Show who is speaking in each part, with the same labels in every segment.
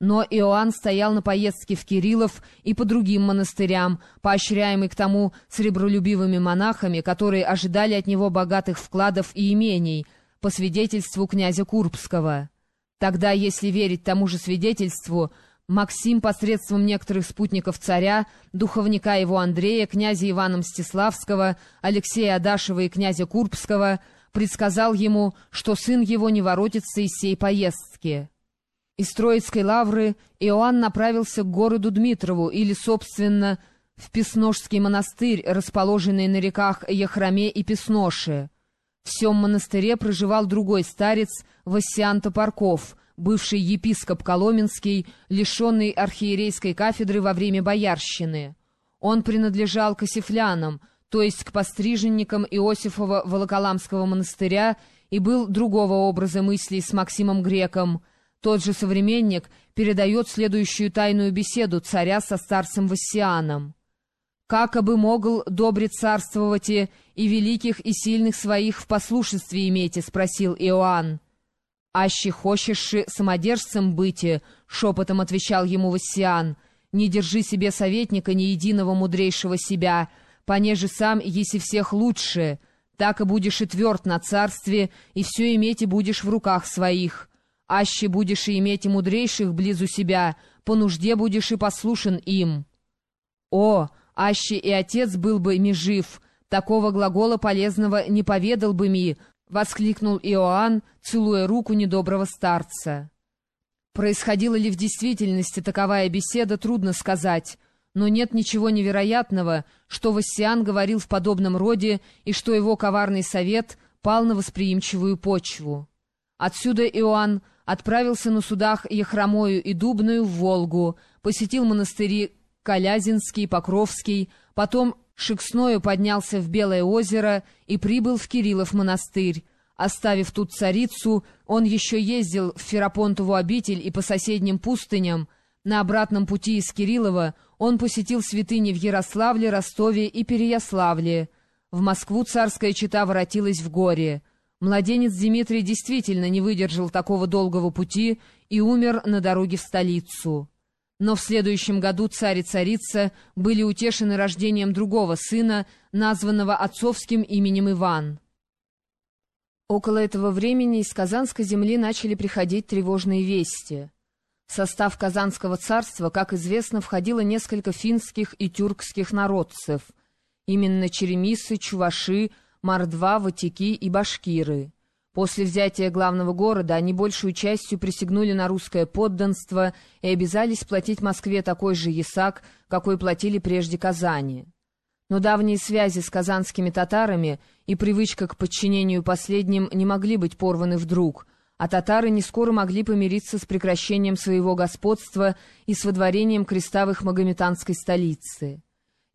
Speaker 1: Но Иоанн стоял на поездке в Кириллов и по другим монастырям, поощряемый к тому сребролюбивыми монахами, которые ожидали от него богатых вкладов и имений, по свидетельству князя Курбского. Тогда, если верить тому же свидетельству, Максим посредством некоторых спутников царя, духовника его Андрея, князя Ивана Мстиславского, Алексея Адашева и князя Курбского, предсказал ему, что сын его не воротится из сей поездки. Из Троицкой лавры Иоанн направился к городу Дмитрову или, собственно, в Песношский монастырь, расположенный на реках Яхраме и Песноше. В всем монастыре проживал другой старец Вассиан Топорков, бывший епископ Коломенский, лишенный архиерейской кафедры во время боярщины. Он принадлежал к осифлянам, то есть к постриженникам Иосифова Волоколамского монастыря, и был другого образа мыслей с Максимом Греком — тот же современник передает следующую тайную беседу царя со старцем Вассианом. «Как бы могл добре царствовать и великих и сильных своих в послушестве имейте?» — спросил Иоанн. «Аще хочешь самодержцем быть?» — шепотом отвечал ему Вассиан. «Не держи себе советника ни единого мудрейшего себя, понеже сам, еси всех лучше, так и будешь и тверд на царстве, и все иметь и будешь в руках своих». Аще будешь и иметь и мудрейших близу себя, по нужде будешь и послушен им. О, аще и отец был бы ми жив, такого глагола полезного не поведал бы ми, — воскликнул Иоанн, целуя руку недоброго старца. Происходила ли в действительности таковая беседа, трудно сказать, но нет ничего невероятного, что Вассиан говорил в подобном роде и что его коварный совет пал на восприимчивую почву. Отсюда Иоанн отправился на судах Яхромою и Дубную в Волгу, посетил монастыри Калязинский, Покровский, потом Шексною поднялся в Белое озеро и прибыл в Кириллов монастырь. Оставив тут царицу, он еще ездил в Ферапонтову обитель и по соседним пустыням. На обратном пути из Кириллова он посетил святыни в Ярославле, Ростове и Переяславле. В Москву царская чета воротилась в горе. Младенец Дмитрий действительно не выдержал такого долгого пути и умер на дороге в столицу. Но в следующем году царь и царица были утешены рождением другого сына, названного отцовским именем Иван. Около этого времени из Казанской земли начали приходить тревожные вести. В состав Казанского царства, как известно, входило несколько финских и тюркских народцев. Именно черемисы, чуваши, мордва, ватики и башкиры. После взятия главного города они большую частью присягнули на русское подданство и обязались платить Москве такой же ясак, какой платили прежде Казани. Но давние связи с казанскими татарами и привычка к подчинению последним не могли быть порваны вдруг, а татары не скоро могли помириться с прекращением своего господства и с водворением креста в магометанской столице.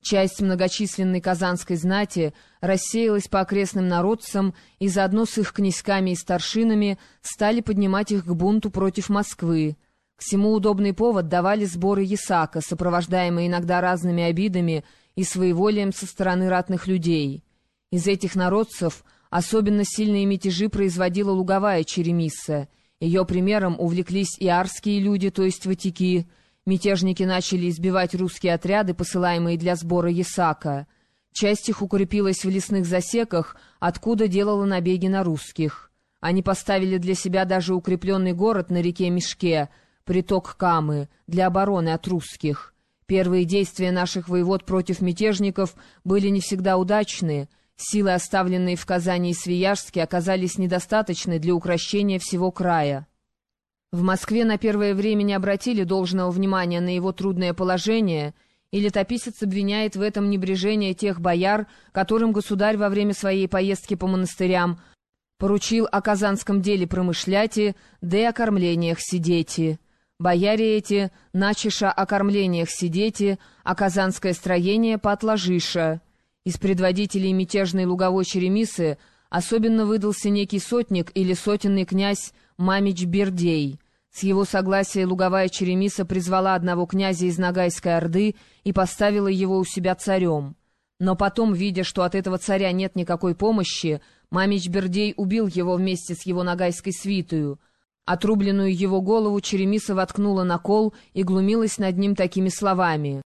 Speaker 1: Часть многочисленной казанской знати рассеялась по окрестным народцам и заодно с их князьками и старшинами стали поднимать их к бунту против Москвы. К всему удобный повод давали сборы Ясака, сопровождаемые иногда разными обидами и своеволием со стороны ратных людей. Из этих народцев особенно сильные мятежи производила луговая черемисса. Ее примером увлеклись и арские люди, то есть ватики, Мятежники начали избивать русские отряды, посылаемые для сбора Ясака. Часть их укрепилась в лесных засеках, откуда делала набеги на русских. Они поставили для себя даже укрепленный город на реке Мешке, приток Камы, для обороны от русских. Первые действия наших воевод против мятежников были не всегда удачные. Силы, оставленные в Казани и Свияжске, оказались недостаточны для укрощения всего края. В Москве на первое время не обратили должного внимания на его трудное положение, и летописец обвиняет в этом небрежение тех бояр, которым государь во время своей поездки по монастырям поручил о казанском деле промышляти, да и о кормлениях сидети. Бояре эти, начиша о кормлениях сидети, а казанское строение поотложиша. Из предводителей мятежной луговой черемисы особенно выдался некий сотник или сотенный князь Мамич Бердей — с его согласия луговая черемиса призвала одного князя из Ногайской Орды и поставила его у себя царем. Но потом, видя, что от этого царя нет никакой помощи, Мамич Бердей убил его вместе с его ногайской свитою, Отрубленную его голову Черемиса воткнула на кол и глумилась над ним такими словами.